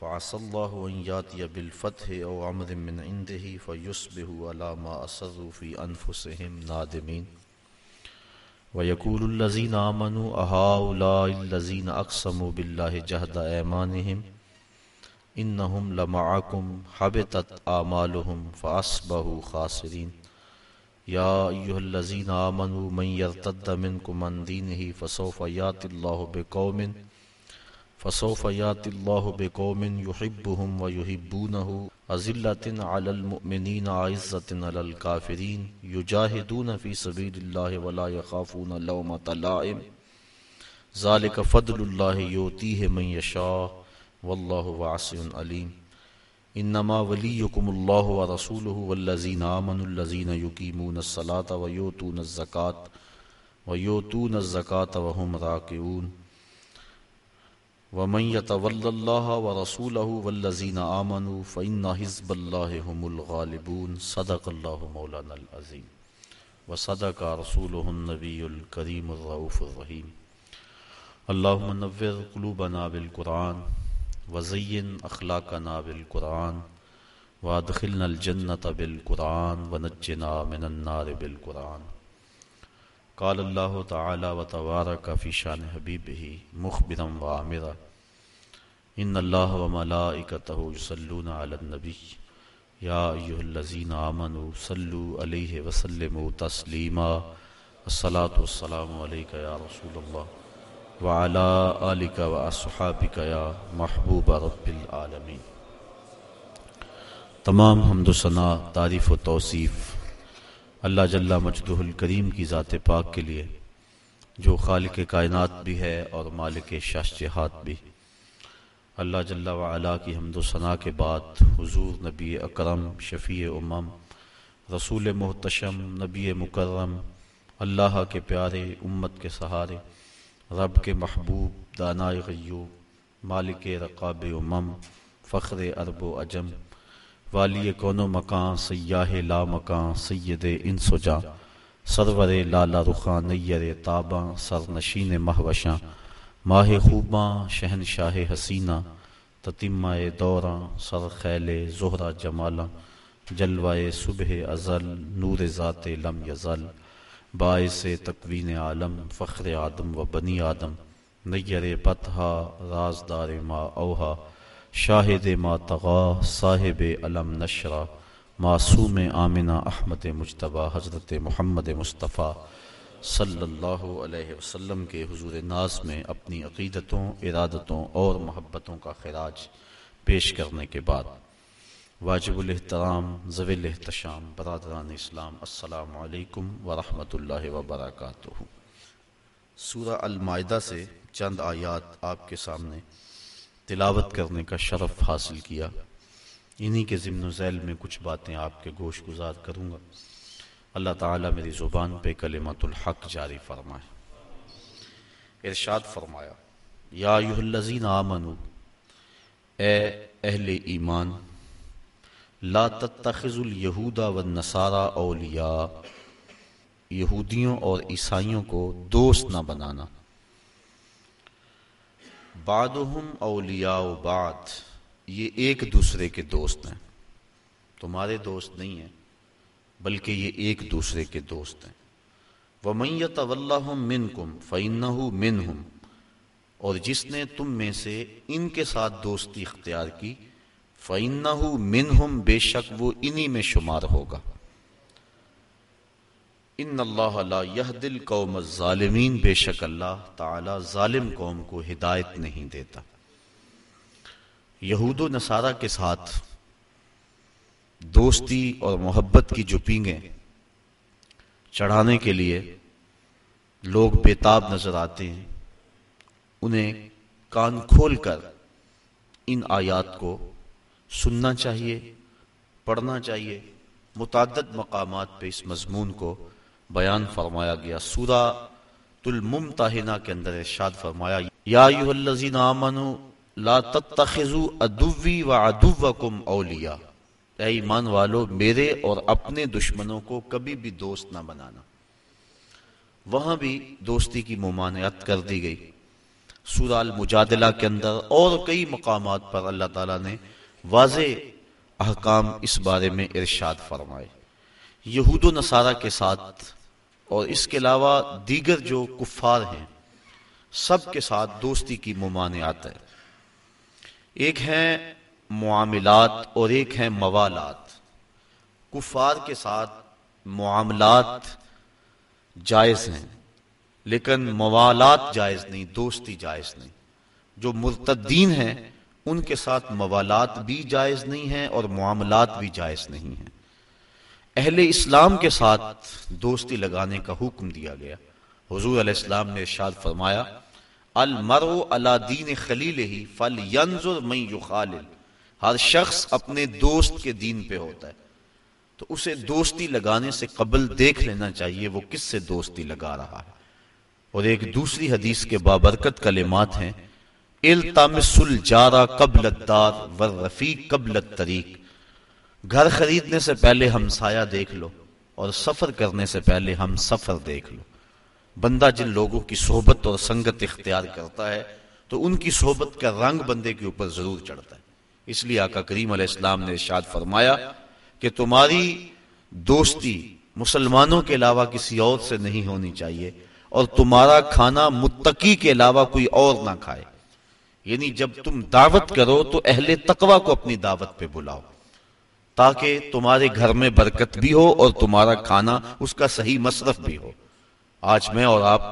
فعسى الله أن ياتي بالفتح أو أمر من عنده فيصبحوا على ما أسروا في أنفسهم نادمين. ويقول الذين آمنوا أهؤلاء الذين أقسموا بالله جهد أيمانهم إنهم لمعكم حبطت آمالهم فأصبحوا خاسرين. يا أيها الذين آمنوا من يرتد منكم عن دينه فسوف ياتي الله بقوم فسوف ياتي الله بقوم يحبهم ويحبونه أذلة على المؤمنين عزة على الكافرين يجاهدون في سبيل الله ولا يخافون لومة لائم ذلك فضل الله يؤتيه من يشاء والله واسع عليم انما وليكم الله ورسوله والذين آمنوا الذين يقيمون الصلاة ويؤتون الزكاة ويؤتون الزكاة وهم راكعون ومن يتول الله ورسوله والذين آمنوا فإن حزب الله هم الغالبون. صدق الله مولانا العظيم. وصدق رسوله النبي الكريم الرؤوف الرحيم. اللهم نور قلوبنا بالقرآن وزين أخلاقنا بالقرآن وادخلنا الجنة بالقرآن ونجنا من النار بالقرآن. قال الله تعالى وتبارك في شان حبيبه مخبرا وعامرا إن الله وملائكته يصلون على النبي يا أيها الذين آمنوا صلوا عليه وسلموا تسليما الصلاة والسلام عليك يا رسول الله وعلى آلك وأصحابك يا محبوب رب العالمين تمام حمد و ثنا تعریف و توصیف اللہ جل مجدہ الکریم کی ذات پاک کے لیے، جو خالق کائنات بھی ہے اور مالک شاش جہات بھی۔ اللہ جل وعلا کی حمد و ثناء کے بعد حضور نبی اکرم، شفیع امم، رسول محتشم، نبی مکرم، اللہ کے پیارے امت کے سہارے، رب کے محبوب، دانائے غیوب، مالک رقاب امم، فخر ارب و اجم والی کون و مکان، سیاہ لا مکان، سید ان سجا سرور لالا رخان نیر تاباں سر نشین مہوشاں، ماہ خوباں شہن شاہ حسینہ تتمہ دوراں سر خیل زہرہ جمالاں جلوائے صبح ازل، نور ذات لم یزل، باعث تقوین عالم، فخر آدم و بنی آدم، نیر پتہا رازدار ما اوہا شاہد ما تغا صاحب علم نشرہ معصوم آمنہ احمد مجتبہ حضرت محمد مصطفیٰ صلی اللہ علیہ وسلم کے حضور ناز میں اپنی عقیدتوں، ارادتوں اور محبتوں کا خراج پیش کرنے کے بعد۔ واجب الاحترام ضوی الاحتشام، برادران اسلام، السلام علیکم ورحمۃ اللہ وبرکاتہ۔ سورہ المائدہ سے چند آیات آپ کے سامنے تلاوت کرنے کا شرف حاصل کیا۔ انہی کے ضمن و ذیل میں کچھ باتیں آپ کے گوش گزار کروں گا۔ اللہ تعالیٰ میری زبان پہ کلمت الحق جاری فرمائے۔ ارشاد فرمایا، یا الذین آمنو اے اہل ایمان، لا تتخذ الیہود والنصارى اولیاء، یہودیوں اور عیسائیوں کو دوست نہ بنانا۔ بعدهم اولیاء و بعد۔ یہ ایک دوسرے کے دوست ہیں۔ تمہارے دوست نہیں ہیں، بلکہ یہ ایک دوسرے کے دوست ہیں۔ وَمَن يَتَوَلَّهُم مِّنكُمْ فَإِنَّهُ مِنْهُمْ۔ اور جس نے تم میں سے ان کے ساتھ دوستی اختیار کی، فَإِنَّهُ مِنْهُمْ، بے شک وہ انہی میں شمار ہوگا۔ ان اللہ لا یہد القوم الظالمین، بے شک اللہ تعالی ظالم قوم کو ہدایت نہیں دیتا۔ یہود و نصارہ کے ساتھ دوستی اور محبت کی جو پینگیں چڑھانے کے لیے لوگ بےتاب نظر آتے ہیں، انہیں کان کھول کر ان آیات کو سننا چاہیے، پڑھنا چاہیے، متعدد مقامات پہ اس مضمون کو بیان فرمایا گیا۔ سورہ الممتحنہ کے اندر ارشاد فرمایا، یا ایوہ الذین لا تتخذوا ادوی و عدوکم اولیاء۔ اے ایمان والو، میرے اور اپنے دشمنوں کو کبھی بھی دوست نہ بنانا۔ وہاں بھی دوستی کی ممانعت کر دی گئی۔ سورہ المجادلہ کے اندر اور کئی مقامات پر اللہ تعالیٰ نے واضح احکام اس بارے میں ارشاد فرمائے۔ یہود و نصارہ کے ساتھ اور اس کے علاوہ دیگر جو کفار ہیں، سب کے ساتھ دوستی کی ممانعت ہے ایک ہے معاملات اور ایک ہے موالات۔ کفار کے ساتھ معاملات جائز ہیں، لیکن موالات جائز نہیں، دوستی جائز نہیں۔ جو مرتدین ہیں، ان کے ساتھ موالات بھی جائز نہیں ہیں اور معاملات بھی جائز نہیں ہیں۔ اہل اسلام کے ساتھ دوستی لگانے کا حکم دیا گیا۔ حضور علیہ السلام نے ارشاد فرمایا، المرء علی دین خلیل ہی فل ینظر من یخالل ہر شخص اپنے دوست کے دین پہ ہوتا ہے۔ تو اسے دوستی لگانے سے قبل دیکھ لینا چاہیے وہ کس سے دوستی لگا رہا ہے۔ اور ایک دوسری حدیث کے بابرکت کلمات ہیں، التمس الجارا قبل الدار والرفیق قبل الطریق گھر خریدنے سے پہلے ہم سایہ دیکھ لو اور سفر کرنے سے پہلے ہم سفر دیکھ لو۔ بندہ جن لوگوں کی صحبت اور سنگت اختیار کرتا ہے، تو ان کی صحبت کا رنگ بندے کے اوپر ضرور چڑھتا ہے۔ اس لیے آقا کریم علیہ السلام نے ارشاد فرمایا کہ تمہاری دوستی مسلمانوں کے علاوہ کسی اور سے نہیں ہونی چاہیے اور تمہارا کھانا متقی کے علاوہ کوئی اور نہ کھائے۔ یعنی جب تم دعوت کرو تو اہل تقوی کو اپنی دعوت پہ بلاؤ۔ تاکہ تمہارے گھر میں برکت بھی ہو اور تمہارا کھانا اس کا صحیح مصرف بھی ہو۔ آج میں اور آپ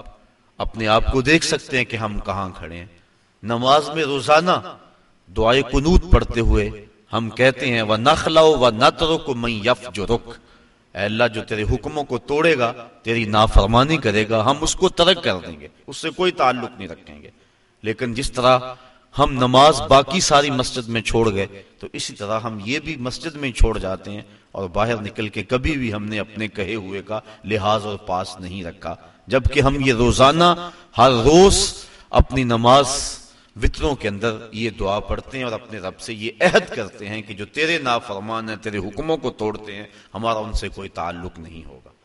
اپنے آپ کو دیکھ سکتے ہیں کہ ہم کہاں کھڑے ہیں۔ نماز میں روزانہ دعائے کنوت پڑھتے ہوئے ہم کہتے ہیں وہ نخلا و نترو کو میں یف جو رخ اے اللہ، جو تیرے حکموں کو توڑے گا، تیری نافرمانی کرے گا، ہم اس کو ترک کر دیں گے، اس سے کوئی تعلق نہیں رکھیں گے۔ لیکن جس طرح ہم نماز باقی ساری مسجد میں چھوڑ گئے، تو اسی طرح ہم یہ بھی مسجد میں چھوڑ جاتے ہیں اور باہر نکل کے کبھی بھی ہم نے اپنے کہے ہوئے کا لحاظ اور پاس نہیں رکھا۔ جبکہ ہم یہ روزانہ ہر روز اپنی نماز وطروں کے اندر یہ دعا پڑھتے ہیں اور اپنے رب سے یہ عہد کرتے ہیں کہ جو تیرے نافرمان ہیں، تیرے حکموں کو توڑتے ہیں، ہمارا ان سے کوئی تعلق نہیں ہوگا۔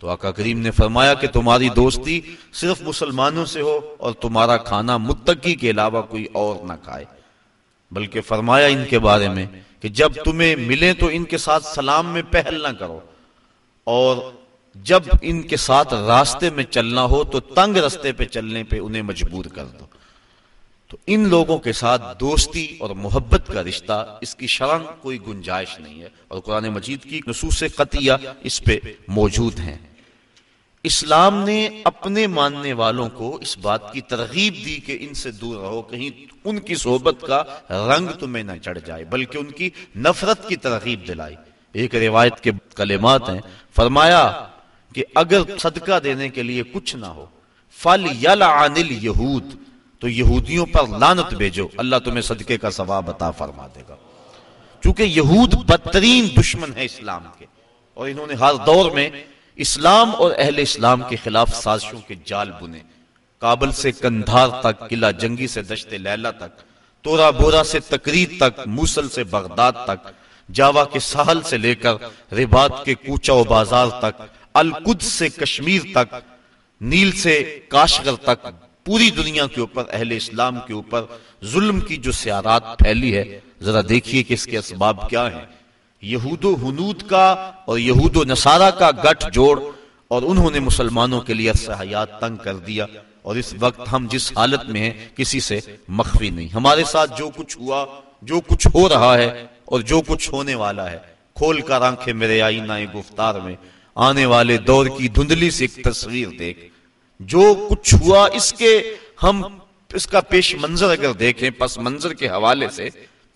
تو آقا کریم نے فرمایا کہ تمہاری دوستی صرف مسلمانوں سے ہو اور تمہارا کھانا متقی کے علاوہ کوئی اور نہ کھائے۔ بلکہ فرمایا ان کے بارے میں کہ جب تمہیں ملے تو ان کے ساتھ سلام میں پہل نہ کرو اور جب ان کے ساتھ راستے میں چلنا ہو تو تنگ رستے پہ چلنے پہ انہیں مجبور کر دو۔ تو ان لوگوں کے ساتھ دوستی اور محبت کا رشتہ اس کی شرن کوئی گنجائش نہیں ہے اور قرآن مجید کی نصوص قطعیہ اس پہ موجود ہیں۔ اسلام نے اپنے ماننے والوں کو اس بات کی ترغیب دی کہ ان سے دور رہو، کہیں ان کی صحبت کا رنگ تمہیں نہ چڑھ جائے، بلکہ ان کی نفرت کی ترغیب دلائی۔ ایک روایت کے کلمات ہیں، فرمایا کہ اگر صدقہ دینے کے لیے کچھ نہ ہو، فل یلعن الیہود، تو یہودیوں پر لانت بھیجو، اللہ تمہیں صدقے کا ثواب عطا فرما دے گا۔ چونکہ یہود بدترین دشمن ہے اسلام کے، اور انہوں نے ہر دور میں اسلام اور اہل اسلام کے خلاف سازشوں کے جال بنے۔ کابل سے کندھار تک، قلعہ جنگی سے دشت لیلا تک، تورا بورا سے تقریر تک، موسل سے بغداد تک، جاوا کے ساحل سے لے کر ربات کے کوچا و بازار تک القد سے کشمیر تک، نیل سے کاشغر تک، پوری دنیا کے اوپر، اہل اسلام کے اوپر ظلم کی جو سیارات پھیلی ہے۔ ذرا دیکھیے کہ اس کے اسباب کیا ہیں۔ یہود و حنود کا اور یہود و نصارہ کا گٹھ جوڑ اور انہوں نے مسلمانوں کے لیے حیات تنگ کر دیا اور اس وقت ہم جس حالت میں ہیں، کسی سے مخفی نہیں۔ ہمارے ساتھ جو کچھ ہوا، جو کچھ ہو رہا ہے اور جو کچھ ہونے والا ہے، کھول کر آنکھیں میرے آئینہ گفتار میں، آنے والے دور کی دھندلی سے ایک تصویر دیکھ۔ جو کچھ ہوا، اس کے ہم، اس کا پیش منظر اگر دیکھیں، پس منظر کے حوالے سے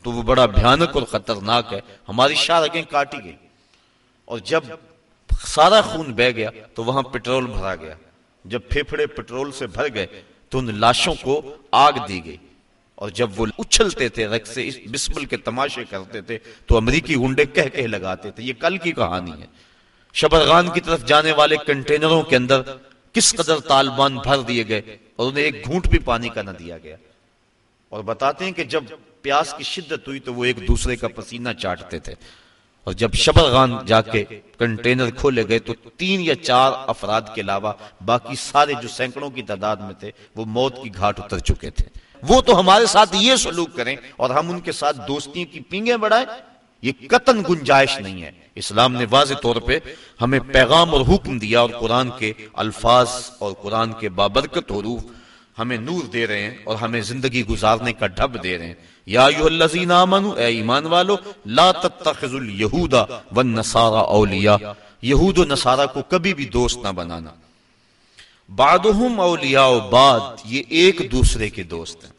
تو وہ بڑا بھیانک اور خطرناک ہے۔ ہماری شارگیں کاٹی گئی اور جب سارا خون بہ گیا تو وہاں پٹرول بھرا گیا۔ جب پھیپھڑے پٹرول سے بھر گئے تو ان لاشوں کو آگ دی گئی۔ اور جب وہ اچھلتے تھے رق سے بسمل کے تماشے کرتے تھے، تو امریکی گنڈے کہہ کہہ لگاتے تھے، یہ کل کی کہانی ہے۔ شبرغان کی طرف جانے والے کنٹینروں کے اندر کس قدر طالبان بھر دیے گئے اور انہیں ایک گھونٹ بھی پانی کا نہ دیا گیا۔ اور بتاتے ہیں کہ جب پیاس کی شدت ہوئی تو وہ ایک دوسرے کا پسینہ چاٹتے تھے۔ اور جب شبرغان جا کے کنٹینر کھولے گئے تو تین یا چار افراد کے علاوہ باقی سارے جو سینکڑوں کی تعداد میں تھے، وہ موت کی گھاٹ اتر چکے تھے۔ وہ تو ہمارے ساتھ یہ سلوک کریں اور ہم ان کے ساتھ دوستی کی پینگیں بڑھائیں، یہ قطن گنجائش نہیں ہے۔ اسلام نے واضح طور پہ ہمیں پیغام اور حکم دیا اور قرآن کے الفاظ اور قرآن کے بابرکت حروف ہمیں نور دے رہے ہیں اور ہمیں زندگی گزارنے کا ڈھب دے رہے ہیں۔ یا ایوہ الذین آمنوا اے ایمان والو، لا تتخذوا اليہود والنصارى اولیاء۔ یہود و نصارہ کو کبھی بھی دوست نہ بنانا۔ بعدهم اولیاء بعد یہ ایک دوسرے کے دوست ہیں۔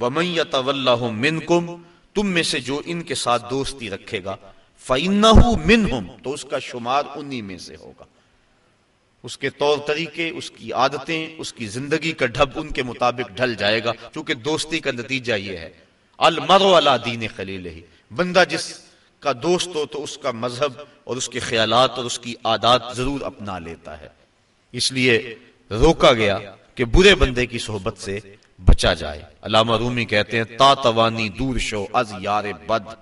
ومن يتولهم منکم تم میں سے جو ان کے ساتھ دوستی رکھے گا، فَإِنَّهُ مِنْهُمْ، تو اس کا شمار انہی میں سے ہوگا۔ اس کے طور طریقے، اس کی عادتیں، اس کی زندگی کا ڈھب ان کے مطابق ڈھل جائے گا، چونکہ دوستی کا نتیجہ یہ ہے۔ المرو علی دین خلیل ہی بندہ جس کا دوست ہو تو اس کا مذہب اور اس کے خیالات اور اس کی عادات ضرور اپنا لیتا ہے۔ اس لیے روکا گیا کہ برے بندے کی صحبت سے بچا جائے۔ علامہ رومی کہتے ہیں، تا توانی دور شو از یار بد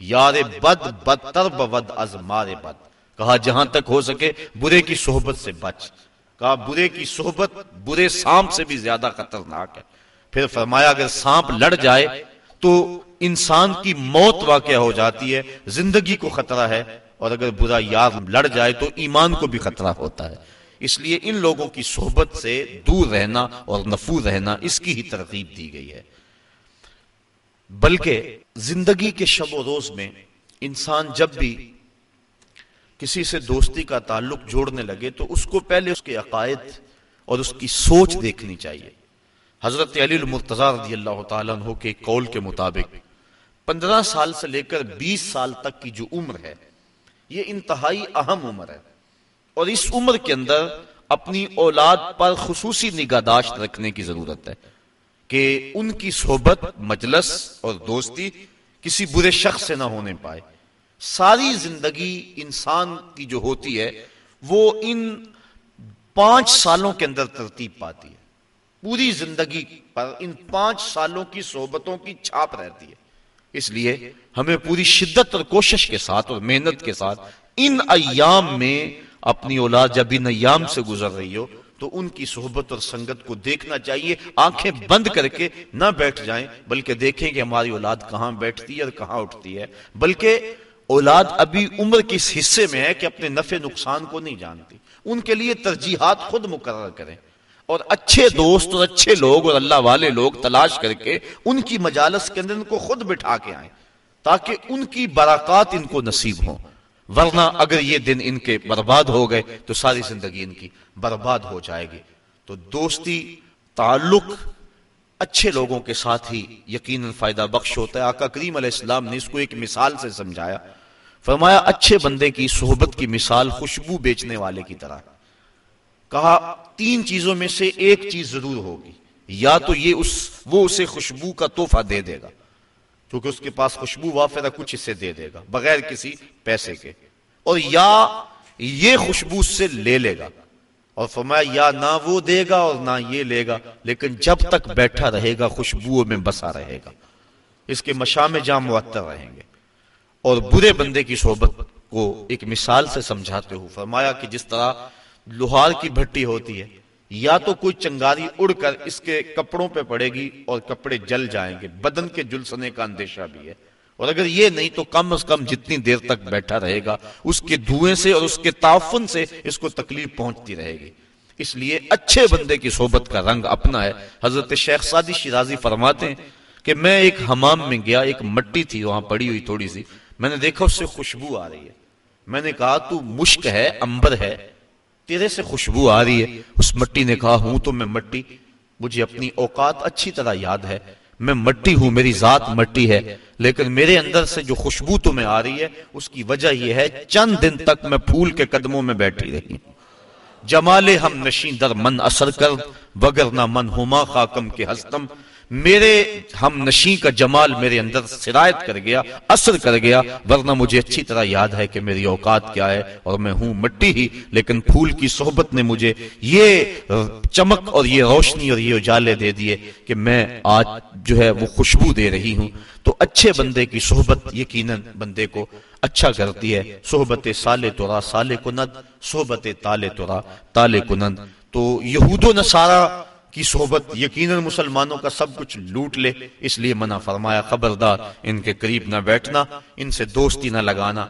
یار بد بدتر بود از مار بد۔ کہا جہاں تک ہو سکے برے کی صحبت سے بچ۔ کہا برے کی صحبت برے سانپ سے بھی زیادہ خطرناک ہے۔ پھر فرمایا اگر سانپ لڑ جائے تو انسان کی موت واقع ہو جاتی ہے، زندگی کو خطرہ ہے۔ اور اگر برا یار لڑ جائے تو ایمان کو بھی خطرہ ہوتا ہے۔ اس لیے ان لوگوں کی صحبت سے دور رہنا اور نفور رہنا اس کی ہی ترغیب دی گئی ہے۔ بلکہ زندگی کے شب و روز میں انسان جب بھی کسی سے دوستی کا تعلق جوڑنے لگے تو اس کو پہلے اس کے عقائد اور اس کی سوچ دیکھنی چاہیے۔ حضرت علی المرتضی رضی اللہ تعالیٰ عنہ کے قول کے مطابق، پندرہ سال سے لے کر بیس سال تک کی جو عمر ہے، یہ انتہائی اہم عمر ہے۔ اور اس عمر کے اندر اپنی اولاد پر خصوصی نگہداشت رکھنے کی ضرورت ہے کہ ان کی صحبت، مجلس اور دوستی کسی برے شخص سے نہ ہونے پائے۔ ساری زندگی انسان کی جو ہوتی ہے، وہ ان پانچ سالوں کے اندر ترتیب پاتی ہے۔ پوری زندگی پر ان پانچ سالوں کی صحبتوں کی چھاپ رہتی ہے۔ اس لیے ہمیں پوری شدت اور کوشش کے ساتھ اور محنت کے ساتھ ان ایام میں اپنی اولاد جب ان ایام سے گزر رہی ہو، تو ان کی صحبت اور سنگت کو دیکھنا چاہیے۔ آنکھیں بند کر کے نہ بیٹھ جائیں، بلکہ دیکھیں کہ ہماری اولاد کہاں بیٹھتی ہے اور کہاں اٹھتی ہے۔ بلکہ اولاد ابھی عمر کے اس حصے میں ہے کہ اپنے نفع نقصان کو نہیں جانتی۔ ان کے لیے ترجیحات خود مقرر کریں۔ اور اچھے دوست اور اچھے لوگ اور اللہ والے لوگ تلاش کر کے ان کی مجالس کے اندر ان کو خود بٹھا کے آئیں تاکہ ان کی برکات ان کو نصیب ہوں ورنہ اگر یہ دن ان کے برباد ہو گئے تو ساری زندگی ان کی برباد ہو جائے گی۔ تو دوستی، تعلق، اچھے لوگوں کے ساتھ ہی یقیناً فائدہ بخش ہوتا ہے۔ آقا کریم علیہ السلام نے اس کو ایک مثال سے سمجھایا۔ فرمایا، اچھے بندے کی صحبت کی مثال خوشبو بیچنے والے کی طرح۔ کہا، تین چیزوں میں سے ایک چیز ضرور ہوگی۔ یا تو یہ اس، وہ اسے خوشبو کا تحفہ دے دے گا، کیونکہ اس کے پاس خوشبو وافرہ کچھ اسے دے دے گا، بغیر کسی پیسے کے۔ اور یا یہ خوشبو سے لے لے گا۔ اور فرمایا، یا نہ وہ دے گا اور نہ یہ لے گا، لیکن جب تک بیٹھا رہے گا خوشبو میں بسا رہے گا۔ اس کے مشام جام معطر رہیں گے۔ اور برے بندے کی صحبت کو ایک مثال سے سمجھاتے ہو۔ فرمایا کہ جس طرح لوہار کی بھٹی ہوتی ہے، یا تو کوئی چنگاری اڑ کر اس کے کپڑوں پہ پڑے گی اور کپڑے جل جائیں گے۔ بدن کے جلسنے کا اندیشہ بھی ہے۔ اور اگر یہ نہیں تو کم از کم جتنی دیر تک بیٹھا رہے گا، اس کے دھوئیں سے اور اس کے تعفن سے اس کو تکلیف پہنچتی رہے گی۔ اس لیے اچھے بندے کی صحبت کا رنگ اپنا ہے۔ حضرت شیخ سادی شیرازی فرماتے ہیں کہ میں ایک حمام میں گیا، ایک مٹی تھی، وہاں پڑی ہوئی تھوڑی سی۔ میں نے دیکھا اس سے خوشبو آ رہی ہے۔ میں نے کہا، تو مشک ہے، امبر ہے، تیرے سے خوشبو آ رہی ہے۔ اس مٹی نے کہا، ہوں تو میں مٹی۔ مجھے اپنی اوقات اچھی طرح یاد ہے۔ میں مٹی ہوں، میری ذات مٹی ہے۔ لیکن میرے اندر سے جو خوشبو تمہیں آ رہی ہے، اس کی وجہ یہ ہے، چند دن تک میں پھول کے قدموں میں بیٹھی رہی ہوں۔ جمال ہم نشین در من اثر کر وگر نہ من ہما خاکم کے ہستم۔ میرے ہم نشیں کا جمال میرے اندر سرایت کر گیا، اثر کر گیا، ورنہ مجھے اچھی طرح یاد ہے کہ میری اوقات کیا ہے اور میں ہوں مٹی ہی، لیکن پھول کی صحبت نے مجھے یہ چمک اور یہ روشنی اور یہ اجالے دے دیے کہ میں آج جو ہے وہ خوشبو دے رہی ہوں۔ تو اچھے بندے کی صحبت یقیناً بندے کو اچھا کرتی ہے۔ صحبت سالے تورا، سالے کنند، صحبت تالے تورا، تالے کنند۔ تو یہود و نصارہ کی صحبت یقیناً مسلمانوں کا سب کچھ لوٹ لے، اس لیے منع فرمایا، خبردار، ان کے قریب نہ بیٹھنا، ان سے دوستی نہ لگانا۔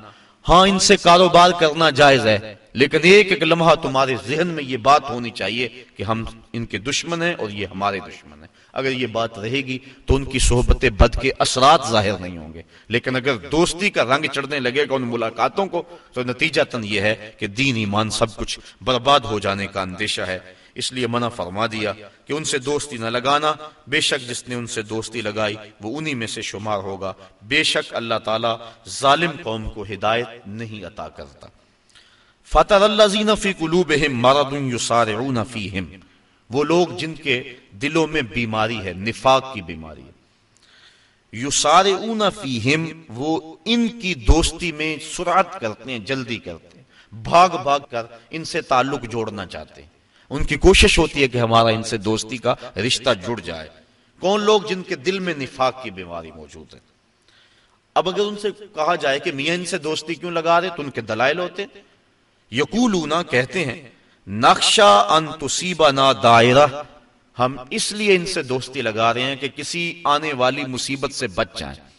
ہاں ان سے کاروبار کرنا جائز ہے، لیکن ایک ایک لمحہ تمہارے ذہن میں یہ بات ہونی چاہیے کہ ہم ان کے دشمن ہیں اور یہ ہمارے دشمن ہیں۔ اگر یہ بات رہے گی تو ان کی صحبت بد کے اثرات ظاہر نہیں ہوں گے۔ لیکن اگر دوستی کا رنگ چڑھنے لگے گا ان ملاقاتوں کو، تو نتیجہ تن یہ ہے کہ دین ایمان سب کچھ برباد ہو جانے کا اندیشہ ہے۔ اس لیے منع فرما دیا کہ ان سے دوستی نہ لگانا۔ بے شک جس نے ان سے دوستی لگائی، وہ انہی میں سے شمار ہوگا۔ بے شک اللہ تعالی ظالم قوم کو ہدایت نہیں عطا کرتا۔ فتح اللہ فی قلوبہم مرض یسارعون فیہم وہ لوگ جن کے دلوں میں بیماری ہے، نفاق کی بیماری ہے۔ یسارعون فیہم وہ ان کی دوستی میں سرعت کرتے ہیں، جلدی کرتے ہیں۔ بھاگ بھاگ کر ان سے تعلق جوڑنا چاہتے ہیں۔ ان کی کوشش ہوتی ہے کہ ہمارا ان سے دوستی کا رشتہ جڑ جائے۔ کون لوگ جن کے دل میں نفاق کی بیماری موجود ہے اب اگر ان سے کہا جائے کہ میاں ان سے دوستی کیوں لگا رہے تو ان کے دلائل ہوتے۔ یقولونا کہتے ہیں نقشہ ان تصیبنا دائرہ۔ ہم اس لیے ان سے دوستی لگا رہے ہیں کہ کسی آنے والی مصیبت سے بچ جائیں۔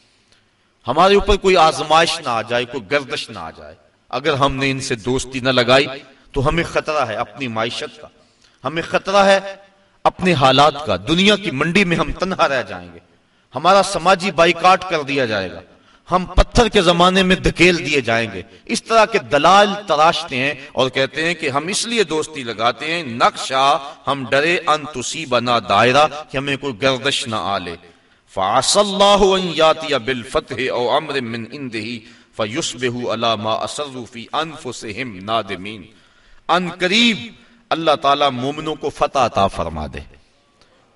ہمارے اوپر کوئی آزمائش نہ آ جائے، کوئی گردش نہ آ جائے۔ اگر ہم نے ان سے دوستی نہ لگائی تو ہمیں خطرہ ہے اپنی معیشت کا۔ ہمیں خطرہ ہے اپنے حالات کا، دنیا کی منڈی میں ہم تنہا رہ جائیں گے۔ ہمارا سماجی بائیکاٹ کر دیا جائے گا۔ ہم پتھر کے زمانے میں دھکیل دیے جائیں گے۔ اس طرح کے دلال تراشتے ہیں اور کہتے ہیں کہ ہم اس لیے دوستی لگاتے ہیں، نقشہ، ہم ڈرے ان تصیبنا دائرہ کہ ہمیں کوئی گردش نہ آلے۔ فعص اللہ ان یاتی بالفتح او امر من اندہی فیسبہو علا ما اسروا فی انفسہم نادمین ان قریب اللہ تعالیٰ مومنوں کو فتح عطا فرما دے۔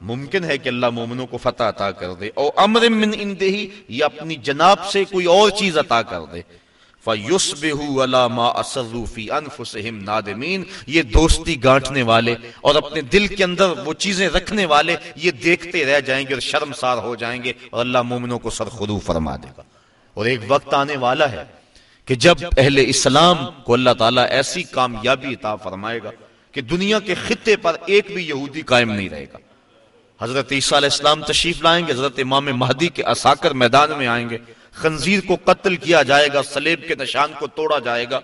ممکن ہے کہ اللہ مومنوں کو فتح عطا کر دے اور امر من اندہی یا اپنی جناب سے کوئی اور چیز عطا کر دے۔ فَيُصْبِهُ عَلَى مَا أَسَرُّوا فِي أَنفُسِهِمْ نَادِمِينَ۔ یہ دوستی گانٹنے والے اور اپنے دل کے اندر وہ چیزیں رکھنے والے یہ دیکھتے رہ جائیں گے اور شرمسار ہو جائیں گے اور اللہ مومنوں کو سرخدو فرما دے گا۔ اور ایک وقت آنے والا ہے کہ جب اہل اسلام کو اللہ تعالیٰ ایسی کامیابی عطا فرمائے گا کہ دنیا کے خطے پر ایک بھی یہودی قائم نہیں رہے گا۔ حضرت عیسیٰ علیہ السلام تشریف لائیں گے، حضرت امام مہدی کے اساکر میدان میں آئیں گے۔ خنزیر کو قتل کیا جائے گا سلیب کے نشان کو توڑا جائے گا۔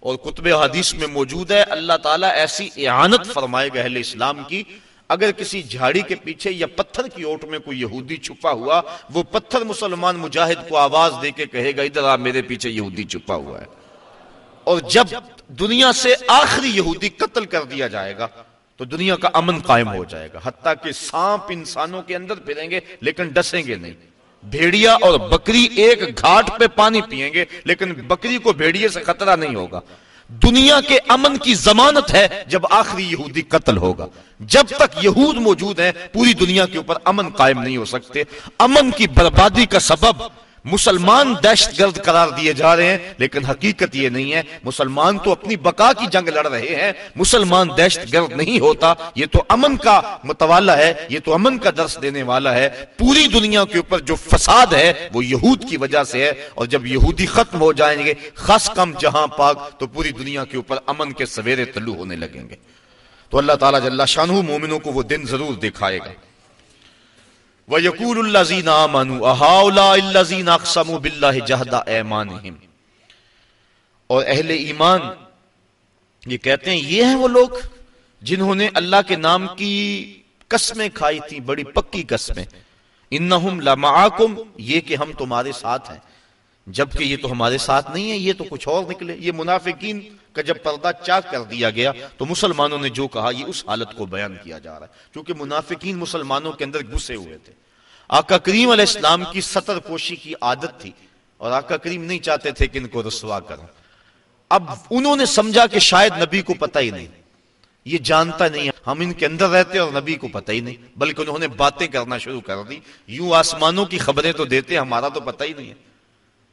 اور کتب حدیث میں موجود ہے، اللہ تعالیٰ ایسی اعانت فرمائے گا اہل اسلام کی، اگر کسی جھاڑی کے پیچھے یا پتھر کی اوٹ میں کوئی یہودی چھپا ہوا، وہ پتھر مسلمان مجاہد کو آواز دے کے کہے گا، ادھر میرے پیچھے یہودی چھپا ہوا ہے۔ اور جب دنیا سے آخری یہودی قتل کر دیا جائے گا، تو دنیا کا امن قائم ہو جائے گا۔ حتیٰ کہ سانپ انسانوں کے اندر پھریں گے، لیکن ڈسیں گے نہیں۔ بھیڑیا اور بکری ایک گھاٹ پہ پانی پیئیں گے، لیکن بکری کو بھیڑیے سے خطرہ نہیں ہوگا۔ دنیا کے امن کی ضمانت ہے جب آخری یہودی قتل ہوگا۔ جب تک یہود موجود ہیں، پوری دنیا کے اوپر امن قائم نہیں ہو سکتے۔ امن کی بربادی کا سبب مسلمان دہشت گرد قرار دیے جا رہے ہیں، لیکن حقیقت یہ نہیں ہے، مسلمان تو اپنی بقا کی جنگ لڑ رہے ہیں۔ مسلمان دہشت گرد نہیں ہوتا، یہ تو امن کا متوالا ہے، یہ تو امن کا درس دینے والا ہے۔ پوری دنیا کے اوپر جو فساد ہے، وہ یہود کی وجہ سے ہے۔ اور جب یہودی ختم ہو جائیں گے، خاص کم جہاں پاک، تو پوری دنیا کے اوپر امن کے سویرے طلوع ہونے لگیں گے۔ تو اللہ تعالیٰ جل شانہ مومنوں کو وہ دن ضرور دکھائے گا۔ وَيَقُولُ الَّذِينَ آمَنُوا أَهَاوْلَاءِ الَّذِينَ أَقْسَمُوا بِاللَّهِ جَهْدَ اَيْمَانِهِمْ اور اہل ایمان یہ کہتے ہیں، یہ ہیں وہ لوگ جنہوں نے اللہ کے نام کی قسمیں کھائی تھی بڑی پکی قسمیں۔ انہم لمعاکم یہ کہ ہم تمہارے ساتھ ہیں۔ جبکہ یہ تو ہمارے ساتھ نہیں ہے یہ تو کچھ اور نکلے، یہ منافقین۔ کا جب پردہ چاک کر دیا گیا تو مسلمانوں نے جو کہا، یہ اس حالت کو بیان کیا جا رہا ہے۔ کیونکہ منافقین مسلمانوں کے اندر گھسے ہوئے تھے۔ آقا کریم علیہ السلام کی سطر پوشی کی عادت تھی اور آقا کریم نہیں چاہتے تھے کہ ان کو رسوا کریں اب انہوں نے سمجھا کہ شاید نبی کو پتہ ہی نہیں۔ یہ جانتا نہیں ہم ان کے اندر رہتے اور نبی کو پتہ ہی نہیں۔ بلکہ انہوں نے باتیں کرنا شروع کر دی۔ یوں آسمانوں کی خبریں تو دیتے، ہمارا تو پتہ ہی نہیں ہے۔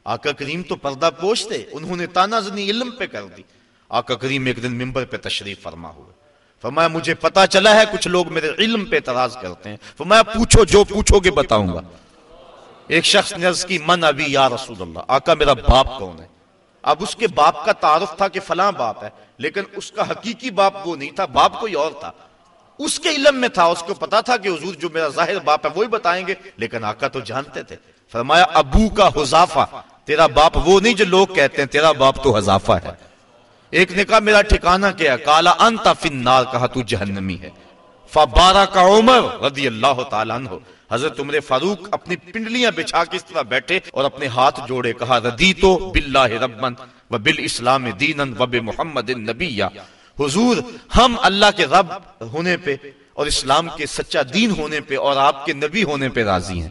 آقا کریم تو پردہ پوچھتے انہوں نے تانا زنی علم پہ کر دی۔ آقا کریم ایک دن ممبر پہ تشریف فرما ہوئے۔ فرمایا، مجھے پتا چلا ہے کچھ لوگ میرے علم پہ اعتراض کرتے ہیں۔ فرمایا، پوچھو جو پوچھو گے بتاؤں گا۔ ایک شخص نے عرض کی، من ابھی یا رسول اللہ، آقا میرا باپ کون ہے؟ اب اس کے باپ کا تعارف تھا کہ فلاں باپ ہے، لیکن اس کا حقیقی باپ وہ نہیں تھا، باپ کوئی اور تھا۔ اس کے علم میں تھا، اس کو پتا تھا کہ حضور جو میرا ظاہر باپ ہے، وہی بتائیں گے۔ لیکن آقا تو جانتے تھے۔ فرمایا، ابو کا حضافہ تیرا باپ وہ نہیں جو لوگ کہتے ہیں، تیرا باپ تو حضافہ ہے۔ ایک نے کہا، میرا ٹھکانہ کیا؟ کالا انتا فن کہا، تو جہنمی ہے۔ فبارہ کا عمر رضی اللہ تعالیٰ عنہ۔ حضرت عمر فاروق اپنی پنڈلیاں بچھا کے اس طرح بیٹھے اور اپنے ہاتھ جوڑے، کہا، ردیتو باللہ ربن و بالاسلام دینن و بمحمد نبیہ حضور، ہم اللہ کے رب ہونے پہ اور اسلام کے سچا دین ہونے پہ اور آپ کے نبی ہونے پہ راضی ہیں۔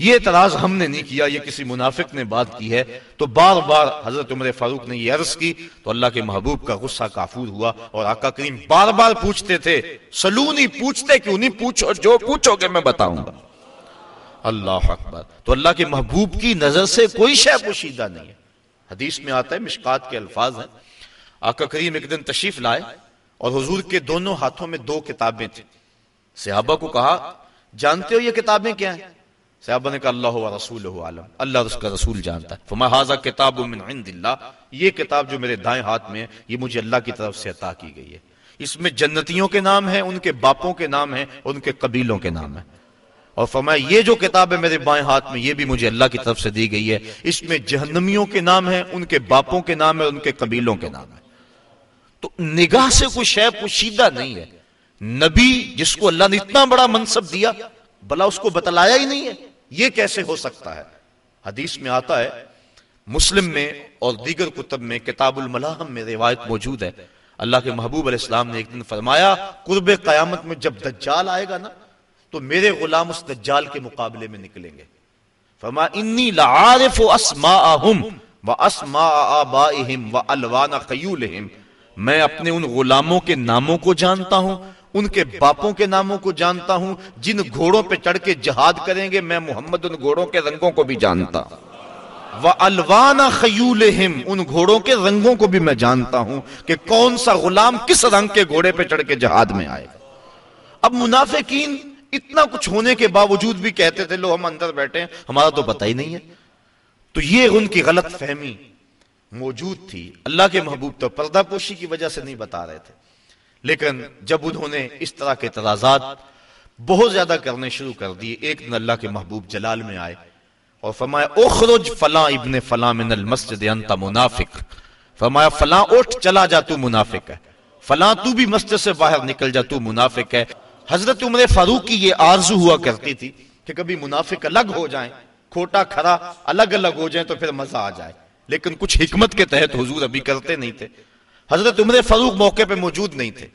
یہ اعتراض ہم نے نہیں کیا، یہ کسی منافق نے بات کی ہے۔ تو بار بار حضرت عمر فاروق نے یہ عرض کی، تو اللہ کے محبوب کا غصہ کافور ہوا اور آقا کریم بار بار پوچھتے تھے، سلونی پوچھتے کیوں نہیں؟ پوچھو، جو پوچھو گے میں بتاؤں گا۔ اللہ اکبر۔ تو اللہ کے محبوب کی نظر سے کوئی شے پوشیدہ نہیں ہے۔ حدیث میں آتا ہے، مشکات کے الفاظ ہیں۔ آقا کریم ایک دن تشریف لائے اور حضور کے دونوں ہاتھوں میں دو کتابیں تھیں۔ صحابہ کو کہا، جانتے ہو یہ کتابیں کیا ہیں؟ صحابہ نے کہا اللہ و رسول عالم، اللہ اس کا رسول جانتا ہے۔ فما حاضر کتاب من عند اللہ یہ کتاب جو میرے دائیں ہاتھ میں ہے، یہ مجھے اللہ کی طرف سے عطا کی گئی ہے۔ اس میں جنتیوں کے نام ہیں، ان کے باپوں کے نام ہیں، ان کے قبیلوں کے نام ہیں۔ اور فرمایا یہ جو کتاب ہے میرے بائیں ہاتھ میں، یہ بھی مجھے اللہ کی طرف سے دی گئی ہے۔ اس میں جہنمیوں کے نام ہیں، ان کے باپوں کے نام ہیں، ان کے قبیلوں کے نام ہیں۔ تو نگاہ سے کوئی شے پوشیدہ نہیں ہے۔ نبی جس کو اللہ نے اتنا بڑا منصب دیا بلا اس کو بتلایا ہی نہیں ہے۔ یہ کیسے ہو سکتا ہے؟ حدیث میں آتا ہے، مسلم میں اور دیگر کتب میں کتاب الملاحم میں روایت موجود ہے۔ اللہ کے محبوب علیہ السلام نے ایک دن فرمایا، قرب قیامت میں جب دجال آئے گا نا، تو میرے غلام اس دجال کے مقابلے میں نکلیں گے۔ فرما انی لعارف اسماءہم و اسماء آبائہم و الوان قیولہم میں اپنے ان غلاموں کے ناموں کو جانتا ہوں ان کے باپوں کے ناموں کو جانتا ہوں، جن گھوڑوں پہ چڑھ کے جہاد کریں گے، میں محمد ان گھوڑوں کے رنگوں کو بھی جانتا۔ ہوں وَأَلْوَانَ ان گھوڑوں کے رنگوں کو بھی میں جانتا ہوں کہ کون سا غلام کس رنگ کے گھوڑے پہ چڑھ کے جہاد میں آئے۔ اب منافقین اتنا کچھ ہونے کے باوجود بھی کہتے تھے، لو ہم اندر بیٹھے ہیں، ہمارا تو پتہ ہی نہیں ہے۔ تو یہ ان کی غلط فہمی موجود تھی، اللہ کے محبوب تو پردہ پوشی کی وجہ سے نہیں بتا رہے تھے۔ لیکن جب انہوں نے اس طرح کے تضازات بہت زیادہ کرنے شروع کر دیے، ایک دن اللہ کے محبوب جلال میں آئے اور فرمایا، اخرج فلاں ابن فلاں من المسجد، انت منافق۔ فرمایا، فلاں اٹھ چلا جا، تو منافق ہے۔ فلاں تو بھی مسجد سے باہر نکل جا، تو منافق ہے۔ حضرت عمر فاروق کی یہ آرزو ہوا کرتی تھی کہ کبھی منافق الگ ہو جائیں، کھوٹا کھرا الگ الگ ہو جائیں تو پھر مزہ آ جائے۔ لیکن کچھ حکمت کے تحت حضور ابھی کرتے نہیں تھے۔ حضرت عمر فاروق موقع پہ موجود نہیں تھے۔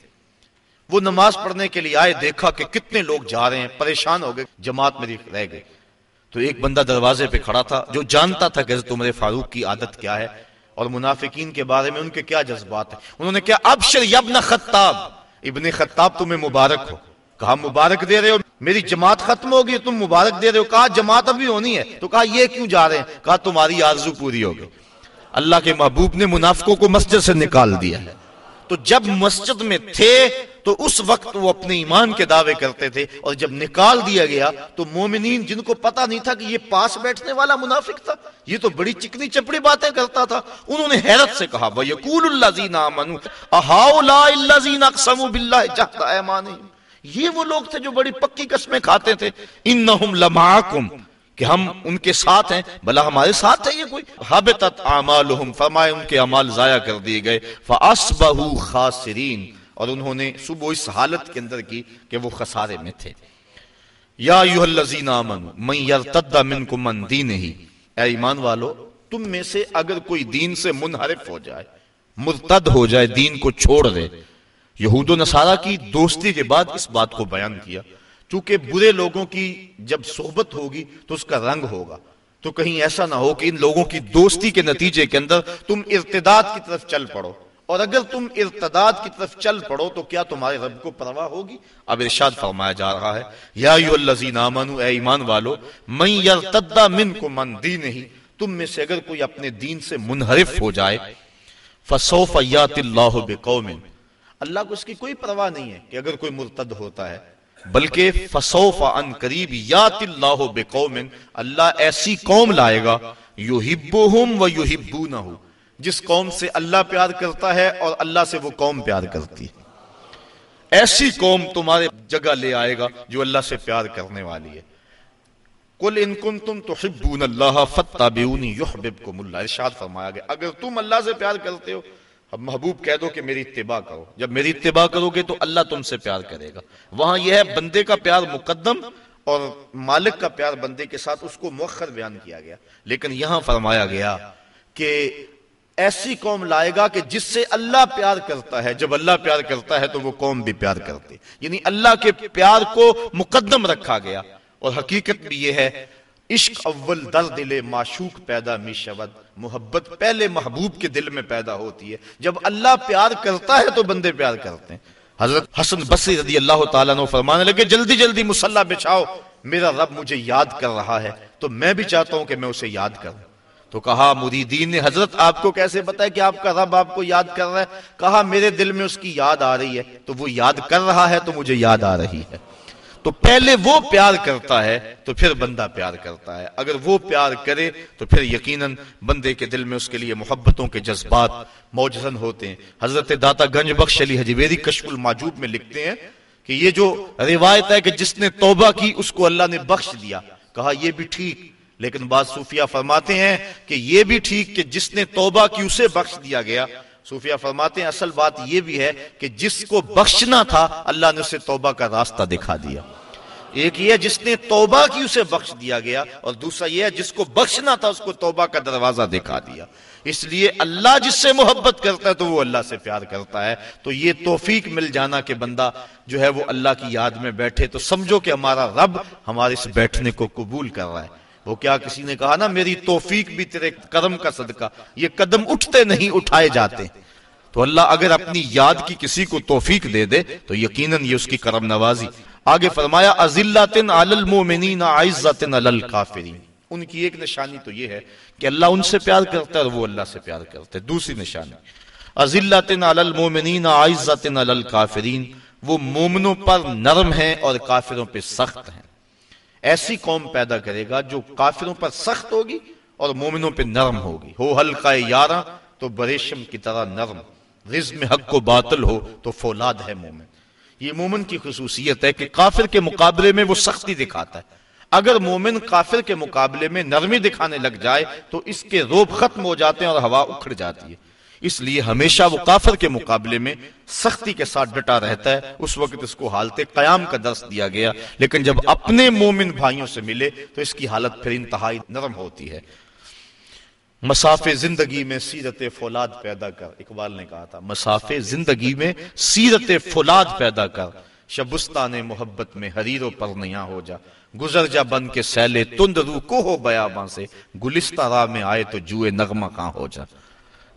وہ نماز پڑھنے کے لیے آئے، دیکھا کہ کتنے لوگ جا رہے ہیں، پریشان ہو گئے، جماعت میری رہ گئی تو ایک بندہ دروازے پہ کھڑا تھا، جو جانتا تھا کہ حضرت عمر فاروق کی عادت کیا ہے اور منافقین کے بارے میں ان کے کیا جذبات ہیں۔ انہوں نے کیا ابشر یبن خطاب، ابن خطاب تمہیں مبارک ہو۔ کہا مبارک دے رہے ہو، میری جماعت ختم ہوگی، تم مبارک دے رہے ہو۔ کہا، جماعت ابھی ہونی ہے۔ تو کہا، یہ کیوں جا رہے ہیں؟ کہا، تمہاری آرزو پوری ہوگی اللہ کے محبوب نے منافقوں کو مسجد سے نکال دیا۔ ہے تو جب مسجد میں تھے، تو اس وقت وہ اپنے ایمان کے دعوے کرتے تھے۔ اور جب نکال دیا گیا، تو مومنین جن کو پتا نہیں تھا کہ یہ پاس بیٹھنے والا منافق تھا، یہ تو بڑی چکنی چپڑی باتیں کرتا تھا۔ انہوں نے حیرت سے کہا، وَيَقُولُ الَّذِينَ آمَنُوا أَهَاؤُلَاءِ الَّذِينَ أَقْسَمُوا بِاللَّهِ جَهْدَ أَيْمَانِهِمْ؟ یہ وہ لوگ تھے جو بڑی پکی قسمیں کھاتے تھے۔ انہم لمعاکم کہ ہم ان کے ساتھ ہیں بلا ہمارے ساتھ ہے یہ کوئی؟ حبتت اعمالہم فرمائے ان کے عمال ضائع کر دیے گئے۔ فاسبہو خاسرین اور انہوں نے صبح اس حالت کے اندر کی کہ وہ خسارے میں تھے۔ یا ایوہ الذین آمنوا، من یرتد منکم من دینہی اے ایمان والو، تم میں سے اگر کوئی دین سے منحرف ہو جائے، مرتد ہو جائے، دین کو چھوڑ دے۔ یہود و نصارہ کی دوستی کے بعد اس بات کو بیان کیا۔ چونکہ برے لوگوں کی جب صحبت ہوگی تو اس کا رنگ ہوگا۔ تو کہیں ایسا نہ ہو کہ ان لوگوں کی دوستی کے نتیجے کے اندر تم ارتداد کی طرف چل پڑو۔ اور اگر تم ارتداد کی طرف چل پڑو تو کیا تمہارے رب کو پرواہ ہوگی؟ اب ارشاد فرمایا جا رہا ہے، یا الذین آمنوا، اے ایمان والو، من یرتد منکم من دینہ، تم میں سے اگر کوئی اپنے دین سے منحرف ہو جائے، فسوف یات اللہ بقوم۔ اللہ کو اس کی کوئی پرواہ نہیں ہے کہ اگر کوئی مرتد ہوتا ہے۔ بلکہ فسوف ان قریب یات اللہ بقوم، اللہ ایسی قوم لائے گا یحبہم و یحبونہ جس قوم سے اللہ پیار کرتا ہے اور اللہ سے وہ قوم پیار کرتی۔ ہے ایسی قوم تمہارے جگہ لے آئے گا جو اللہ سے پیار کرنے والی ہے۔ کل ان کن تم تو اللہ فتبونی یحببکم اللہ ارشاد فرمایا گیا، اگر تم اللہ سے پیار کرتے ہو اب محبوب کہہ دو کہ میری اتباع کرو۔ جب میری اتباع کرو گے تو اللہ تم سے پیار کرے گا۔ وہاں یہ ہے، بندے کا پیار مقدم اور مالک کا پیار بندے کے ساتھ اس کو مؤخر بیان کیا گیا۔ لیکن یہاں فرمایا گیا کہ ایسی قوم لائے گا کہ جس سے اللہ پیار کرتا ہے، جب اللہ پیار کرتا ہے تو وہ قوم بھی پیار کرتی یعنی اللہ کے پیار کو مقدم رکھا گیا۔ اور حقیقت بھی یہ ہے عشق اول در دل معشوق پیدا می شود۔ محبت پہلے محبوب کے دل میں پیدا ہوتی ہے۔ جب اللہ پیار کرتا ہے تو بندے پیار کرتے ہیں۔ حضرت حسن بصری رضی اللہ تعالیٰ نے فرمانے لگے، جلدی جلدی مسلح بچھاؤ، میرا رب مجھے یاد کر رہا ہے، تو میں بھی چاہتا ہوں کہ میں اسے یاد کروں۔ تو کہا، مریدین نے حضرت آپ کو کیسے بتایا کہ آپ کا رب آپ کو یاد کر رہا ہے؟ کہا، میرے دل میں اس کی یاد آ رہی ہے، تو وہ یاد کر رہا ہے تو مجھے یاد آ رہی ہے۔ تو پہلے وہ پیار کرتا ہے تو پھر بندہ پیار کرتا ہے۔ اگر وہ پیار کرے تو پھر یقیناً بندے کے دل میں اس کے لیے محبتوں کے جذبات موجزن ہوتے ہیں۔ حضرت داتا گنج بخش علی حجیبیری کشف الماجوب میں لکھتے ہیں کہ یہ جو روایت ہے کہ جس نے توبہ کی اس کو اللہ نے بخش دیا۔ کہا یہ بھی ٹھیک۔ لیکن بعض صوفیہ فرماتے ہیں کہ یہ بھی ٹھیک کہ جس نے توبہ کی اسے بخش دیا گیا۔ صوفیہ فرماتے ہیں، اصل بات یہ بھی ہے کہ جس کو بخشنا تھا، اللہ نے اسے توبہ کا راستہ دکھا دیا۔ ایک یہ جس نے توبہ کی اسے بخش دیا گیا، اور دوسرا یہ ہے، جس کو بخشنا تھا، اس کو توبہ کا دروازہ دکھا دیا۔ اس لیے اللہ جس سے محبت کرتا ہے، تو وہ اللہ سے پیار کرتا ہے۔ تو یہ توفیق مل جانا کہ بندہ جو ہے، وہ اللہ کی یاد میں بیٹھے۔ تو سمجھو کہ ہمارا رب ہمارے اس بیٹھنے کو قبول کر رہا ہے۔ وہ کیا کسی نے کہا نا میری توفیق بھی تیرے قدم کا صدقہ، یہ قدم اٹھتے نہیں، اٹھائے جاتے۔ تو اللہ اگر اپنی یاد کی کسی کو توفیق دے دے، تو یقیناً یہ اس کی کرم نوازی۔ آگے فرمایا عزلاتن المومنین عزتن الکافرین۔ ان کی ایک نشانی تو یہ ہے کہ اللہ ان سے پیار کرتا ہے اور وہ اللہ سے پیار کرتا ہے۔ دوسری نشانی عزلاتن المومنین عزتن الکافرین۔ وہ مومنوں پر نرم ہیں اور کافروں پہ سخت ہیں۔ ایسی قوم پیدا کرے گا جو کافروں پر سخت ہوگی اور مومنوں پہ نرم ہوگی۔ ہو حلقہ یارہ، تو بریشم کی طرح نرم۔ رزم حق کو باطل ہو، تو فولاد ہے مومن۔ یہ مومن کی خصوصیت ہے کہ کافر کے مقابلے میں وہ سختی دکھاتا ہے۔ اگر مومن کافر کے مقابلے میں نرمی دکھانے لگ جائے، تو اس کے روب ختم ہو جاتے ہیں اور ہوا اکھڑ جاتی ہے۔ اس لیے ہمیشہ وہ کافر کے مقابلے میں سختی کے ساتھ ڈٹا رہتا ہے۔ اس وقت اس کو حالت قیام کا درس دیا گیا۔ لیکن جب اپنے مومن بھائیوں سے ملے تو اس کی حالت پھر انتہائی نرم ہوتی ہے۔ مسافے زندگی میں سیرت فولاد پیدا کر۔ اقبال نے کہا تھا مسافے زندگی میں سیرت فولاد پیدا کر۔ شبستان محبت میں حریر و پرنیاں ہو جا۔ گزر جا بن کے سیلے تند رو کو ہو بیاباں سے۔ گلستہ راہ میں آئے تو جوئے نغمہ کہاں ہو جا۔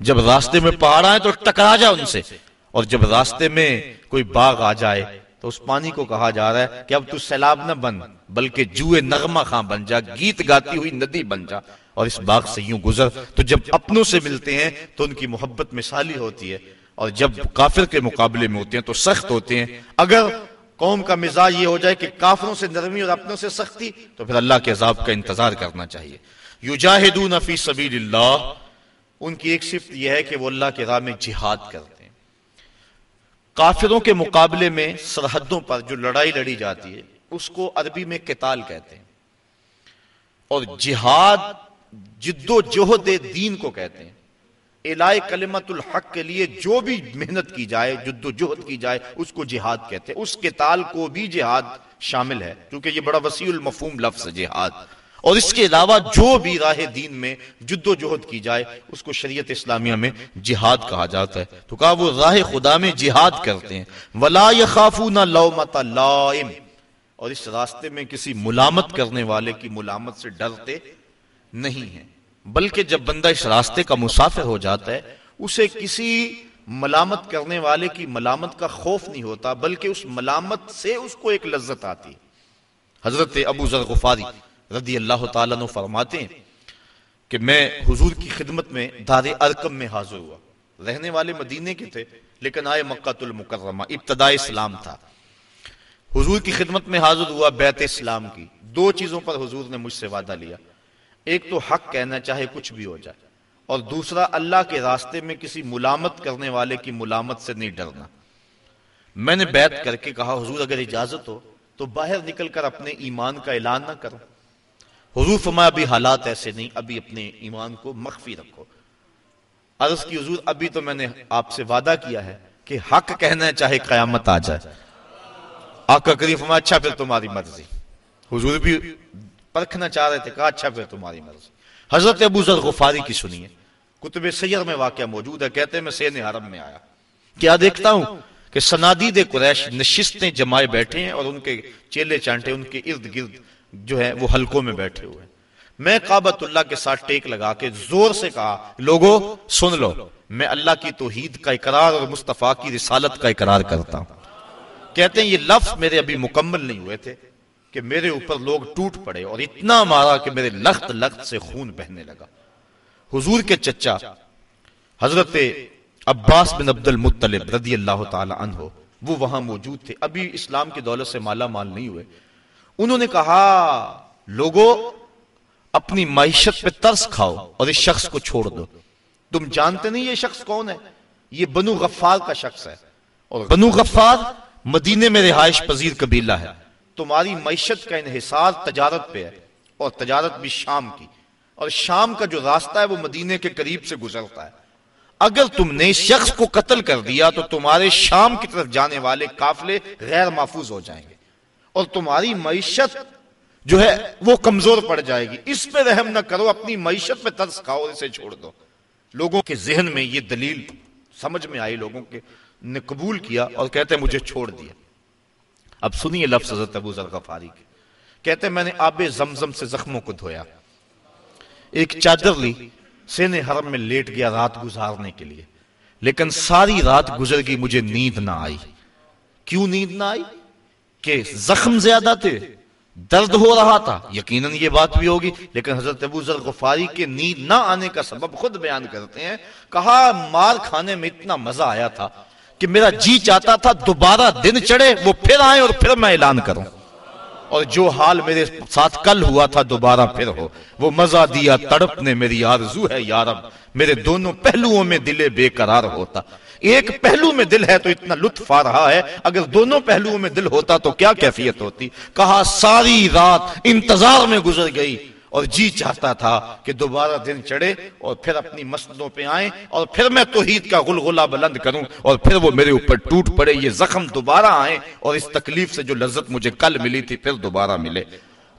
جب راستے میں پہاڑ آئے تو ٹکرا جا ان سے۔ اور جب راستے میں کوئی باغ آ جائے تو اس پانی کو کہا جا رہا ہے کہ اب تو سیلاب نہ بن، بلکہ جوئے نغمہ خاں بن جا، گیت گاتی ہوئی ندی بن جا۔ اور اس باغ سے یوں گزر تو جب اپنوں سے ملتے ہیں تو ان کی محبت مثالی ہوتی ہے۔ اور جب کافر کے مقابلے میں ہوتے ہیں تو سخت ہوتے ہیں۔ اگر قوم کا مزاج یہ ہو جائے کہ کافروں سے نرمی اور اپنوں سے سختی، تو پھر اللہ کے عذاب کا انتظار کرنا چاہیے۔ یجاہدون فی سبیل اللہ ان کی ایک صفت یہ ہے کہ وہ اللہ کے راہ میں جہاد کرتے ہیں۔ کافروں کے مقابلے میں سرحدوں پر جو لڑائی لڑی جاتی ہے، اس کو عربی میں قتال کہتے ہیں۔ اور جہاد جد و جہد دین کو کہتے ہیں۔ الائے کلمت الحق کے لیے جو بھی محنت کی جائے، جد و جہد کی جائے، اس کو جہاد کہتے ہیں۔ اس قتال کو بھی جہاد شامل ہے، کیونکہ یہ بڑا وسیع المفہوم لفظ ہے، جہاد۔ اور اس کے علاوہ جو بھی راہ دین میں جد و جہد کی جائے، اس کو شریعت اسلامیہ میں جہاد کہا جاتا ہے۔ تو کہا وہ راہ خدا میں جہاد کرتے ہیں۔ ولا يخافون لومۃ لائم۔ اور اس راستے میں کسی ملامت کرنے والے کی ملامت سے ڈرتے نہیں ہیں۔ بلکہ جب بندہ اس راستے کا مسافر ہو جاتا ہے، اسے کسی ملامت کرنے والے کی ملامت کا خوف نہیں ہوتا، بلکہ اس ملامت سے اس کو ایک لذت آتی۔ حضرت ابو ذر غفاری رضی اللہ تعالیٰ فرماتے ہیں کہ میں حضور کی خدمت میں دار ارکم میں حاضر ہوا۔ رہنے والے مدینے کے تھے، لیکن آئے مکہ المکرمہ ابتدائی اسلام تھا۔ حضور کی خدمت میں حاضر ہوا بیت اسلام کی۔ دو چیزوں پر حضور نے مجھ سے وعدہ لیا۔ ایک تو حق کہنا، چاہے کچھ بھی ہو جائے۔ اور دوسرا، اللہ کے راستے میں کسی ملامت کرنے والے کی ملامت سے نہیں ڈرنا۔ میں نے بیت کر کے کہا، حضور اگر اجازت ہو تو باہر نکل کر اپنے ایمان کا اعلان نہ کرو حضور فرمایا، ابھی حالات ایسے نہیں، ابھی اپنے ایمان کو مخفی رکھو۔ عرض کی حضور، ابھی تو میں نے آپ سے وعدہ کیا ہے کہ حق کہنا ہے چاہے قیامت آ جائے۔ آقا کریم فرمایا اچھا پھر تمہاری مرضی۔ حضور بھی پرکھنا چاہ رہے تھے، کہا اچھا پھر تمہاری مرضی۔ حضرت ابو ذر غفاری کی سنیے، کتب سیر میں واقعہ موجود ہے، کہتے ہیں، میں سین حرم میں آیا۔ کیا دیکھتا ہوں کہ سنادید قریش نشستیں جمائے بیٹھے ہیں اور ان کے چیلے چانٹے، ان کے ارد گرد جو ہے وہ حلقوں میں بیٹھے ہوئے میں کابت اللہ کے ساتھ ٹیک لگا کے زور سے کہا، لوگو، سن لو، میں اللہ کی توحید کا اقرار اور مصطفیٰ کی رسالت کا اقرار کرتا ہوں۔ کہتے ہیں، یہ لفظ میرے ابھی مکمل نہیں ہوئے تھے کہ میرے اوپر لوگ ٹوٹ پڑے اور اتنا مارا کہ میرے لخت لخت سے خون بہنے لگا۔ حضور کے چچا، حضرت عباس بن عبد المطلب رضی اللہ تعالی عنہ، وہ وہاں موجود تھے۔ ابھی اسلام کی دولت سے مالا مال نہیں ہوئے۔ انہوں نے کہا لوگوں اپنی معیشت پہ ترس کھاؤ اور اس شخص کو چھوڑ دو۔ تم جانتے نہیں یہ شخص کون ہے؟ یہ بنو غفار کا شخص ہے۔ اور بنو غفار مدینے میں رہائش پذیر قبیلہ ہے۔ تمہاری معیشت کا انحصار تجارت پہ ہے اور تجارت بھی شام کی۔ اور شام کا جو راستہ ہے وہ مدینے کے قریب سے گزرتا ہے۔ اگر تم نے شخص کو قتل کر دیا تو تمہارے شام کی طرف جانے والے قافلے غیر محفوظ ہو جائیں گے۔ اور تمہاری معیشت جو ہے وہ کمزور پڑ جائے گی۔ اس پہ رحم نہ کرو، اپنی معیشت پہ ترس کھاؤ اور اسے چھوڑ دو۔ لوگوں کے ذہن میں یہ دلیل سمجھ میں آئی، لوگوں کے نے قبول کیا اور کہتے ہیں مجھے چھوڑ دیا۔ اب سنیے لفظ حضرت ابو ذر غفاری کے۔ کہتے ہیں، میں نے آب زمزم سے زخموں کو دھویا۔ ایک چادر لی سین حرم میں لیٹ گیا رات گزارنے کے لیے۔ لیکن ساری رات گزر گئی، مجھے نیند نہ آئی۔ کیوں نیند نہ آئی؟ کہ زخم زیادہ تھے، درد ہو رہا تھا۔ یقیناً یہ بات بھی ہوگی، لیکن حضرت ابو ذر غفاری کے نیند نہ آنے کا سبب خود بیان کرتے ہیں۔ کہا مار کھانے میں اتنا مزہ آیا تھا کہ میرا جی چاہتا تھا دوبارہ دن چڑھے، وہ پھر آئے اور پھر میں اعلان کروں۔ اور جو حال میرے ساتھ کل ہوا تھا، دوبارہ پھر ہو۔ وہ مزہ دیا تڑپ نے میری آرزو ہے یارب میرے دونوں پہلوؤں میں دلے بے قرار ہوتا۔ ایک پہلو میں دل ہے تو اتنا لطف آ رہا ہے، اگر دونوں پہلوؤں میں دل ہوتا تو کیا کیفیت ہوتی؟ کہا، ساری رات انتظار میں گزر گئی اور جی چاہتا تھا کہ دوبارہ دن چڑھے اور پھر اپنی مسجدوں پہ آئیں اور پھر میں توحید کا غلغلہ بلند کروں اور پھر وہ میرے اوپر ٹوٹ پڑے، یہ زخم دوبارہ آئیں اور اس تکلیف سے جو لذت مجھے کل ملی تھی پھر دوبارہ ملے۔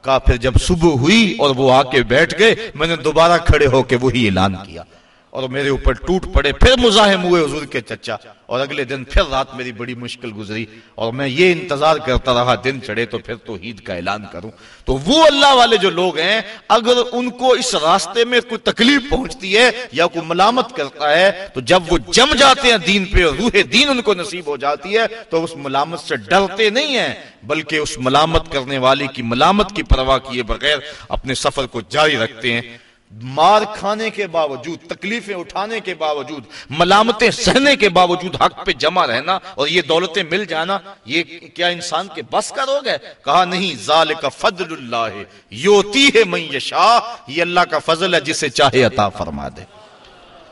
کہا، پھر جب صبح ہوئی اور وہ آ کے بیٹھ گئے، میں نے دوبارہ کھڑے ہو کے وہی اعلان کیا۔ اور میرے اوپر ٹوٹ پڑے، پھر مزاحم ہوئے حضور کے چچا، اور اگلے دن پھر رات میری بڑی مشکل گزری، اور میں یہ انتظار کرتا رہا، دن چڑھے تو پھر تو عید کا اعلان کروں۔ تو وہ اللہ والے جو لوگ ہیں، اگر ان کو اس راستے میں کوئی تکلیف پہنچتی ہے یا کوئی ملامت کرتا ہے، تو جب وہ جم جاتے ہیں دین پہ اور روح دین ان کو نصیب ہو جاتی ہے، تو اس ملامت سے ڈرتے نہیں ہیں، بلکہ اس ملامت کرنے والے کی ملامت کی پرواہ کیے بغیر اپنے سفر کو جاری رکھتے ہیں۔ مار کھانے کے باوجود، تکلیفیں اٹھانے کے باوجود، ملامتیں سہنے کے باوجود حق پہ جمع رہنا اور یہ دولتیں مل جانا، یہ کیا انسان کے بس کا روگ ہے؟ کہا نہیں، ذالک فضل اللہ، یوتی ہے من یشا یہ اللہ کا فضل ہے جسے چاہے عطا فرما دے،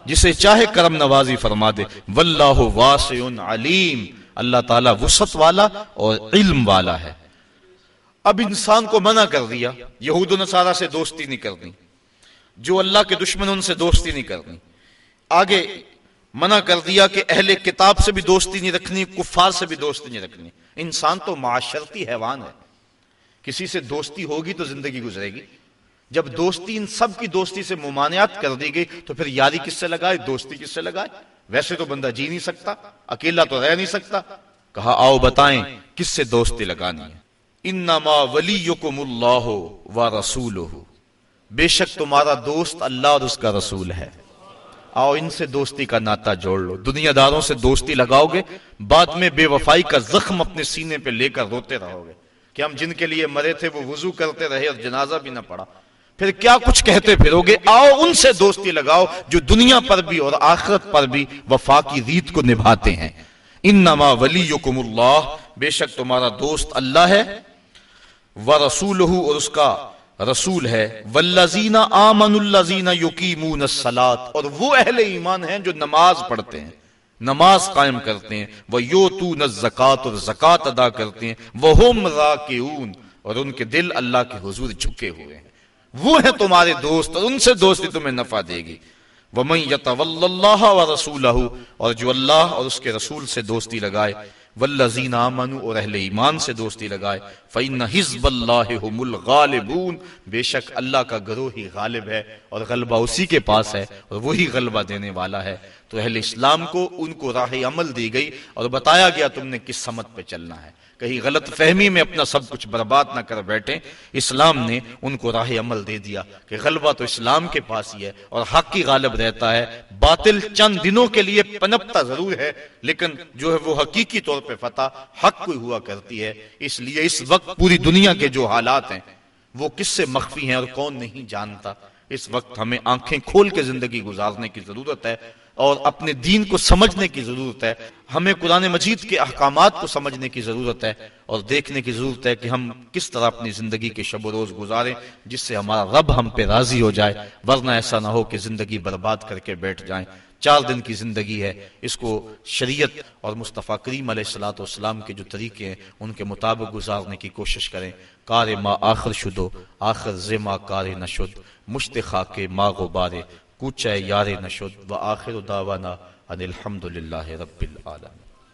جسے چاہے کرم نوازی فرما دے۔ واللہ واسع علیم، اللہ تعالیٰ وسط والا اور علم والا ہے۔ اب انسان کو منع کر دیا، یہود و نصارہ سے دوستی نہیں کرنی جو اللہ کے دشمن ان سے دوستی نہیں کرنی۔ آگے منع کر دیا کہ اہل کتاب سے بھی دوستی نہیں رکھنی، کفار سے بھی دوستی نہیں رکھنی۔ انسان تو معاشرتی حیوان ہے۔ کسی سے دوستی ہوگی تو زندگی گزرے گی۔ جب دوستی ان سب کی دوستی سے ممانعت کر دی گئی تو پھر یاری کس سے لگائے دوستی کس سے لگائے ویسے تو بندہ جی نہیں سکتا، اکیلا تو رہ نہیں سکتا۔ کہا، آؤ بتائیں کس سے دوستی لگانی ہے؟ انما ولیکم اللہ و رسولہ۔ بے شک تمہارا دوست اللہ اور اس کا رسول ہے۔ آؤ ان سے دوستی کا ناتا جوڑ لو۔ دنیا داروں سے دوستی لگاؤ گے۔ بعد میں بے وفائی کا زخم اپنے سینے پہ لے کر روتے رہو گے۔ کہ ہم جن کے لیے مرے تھے وہ وضو کرتے رہے اور جنازہ بھی نہ پڑا۔ پھر کیا کچھ کہتے پھرو گے؟ آؤ ان سے دوستی لگاؤ جو دنیا پر بھی اور آخرت پر بھی وفا کی ریت کو نبھاتے ہیں۔ انما ولیکم اللہ۔ بے شک تمہارا دوست اللہ ہے۔ ورسولہ اور اس کا رسول ہے، والذین آمن الذین یقیمون الصلاۃ اور وہ اہل ایمان ہیں جو نماز پڑھتے ہیں، نماز قائم کرتے ہیں وہ یوتون الزکات اور زکات ادا کرتے ہیں وہم راکعون اور ان کے دل اللہ کے حضور جھکے ہوئے ہیں۔ وہ ہیں تمہارے دوست، اور ان سے دوستی تمہیں نفع دے گی۔ وَمَن يَتَوَلَّ اللَّهَ وَرَسُولَهُ، اور جو اللہ اور اس کے رسول سے دوستی لگائے والذین آمنوا اور اہل ایمان سے دوستی لگائے۔ فإن حزب اللہ هم الغالبون۔ بے شک اللہ کا گروہ ہی غالب ہے اور غلبہ اسی کے پاس ہے اور وہی غلبہ دینے والا ہے۔ تو اہل اسلام کو ان کو راہ عمل دی گئی اور بتایا گیا تم نے کس سمت پہ چلنا ہے۔ کہیں غلط فہمی میں اپنا سب کچھ برباد نہ کر بیٹھے، اسلام نے ان کو راہ عمل دے دیا کہ غلبہ تو اسلام کے پاس ہی ہے اور حق کی غالب رہتا ہے۔ باطل چند دنوں کے لیے پنپتا ضرور ہے، لیکن جو ہے وہ حقیقی طور پہ فتح حق کوئی ہوا کرتی ہے۔ اس لیے اس وقت پوری دنیا کے جو حالات ہیں، وہ کس سے مخفی ہیں اور کون نہیں جانتا۔ اس وقت ہمیں آنکھیں کھول کے زندگی گزارنے کی ضرورت ہے اور اپنے دین کو سمجھنے کی ضرورت ہے، ہمیں قرآن مجید کے احکامات کو سمجھنے کی ضرورت ہے اور دیکھنے کی ضرورت ہے کہ ہم کس طرح اپنی زندگی کے شب و روز گزاریں جس سے ہمارا رب ہم پہ راضی ہو جائے، ورنہ ایسا نہ ہو کہ زندگی برباد کر کے بیٹھ جائیں۔ چار دن کی زندگی ہے۔ اس کو شریعت اور مصطفیٰ کریم علیہ السلاۃ والسلام کے جو طریقے ہیں، ان کے مطابق گزارنے کی کوشش کریں۔ کار ما آخر شدو، آخر زما کار نشد۔ مشت خاک ما غبارے کوچہ یار نشد۔ و آخر دعوانا ان الحمد للہ رب العالمین۔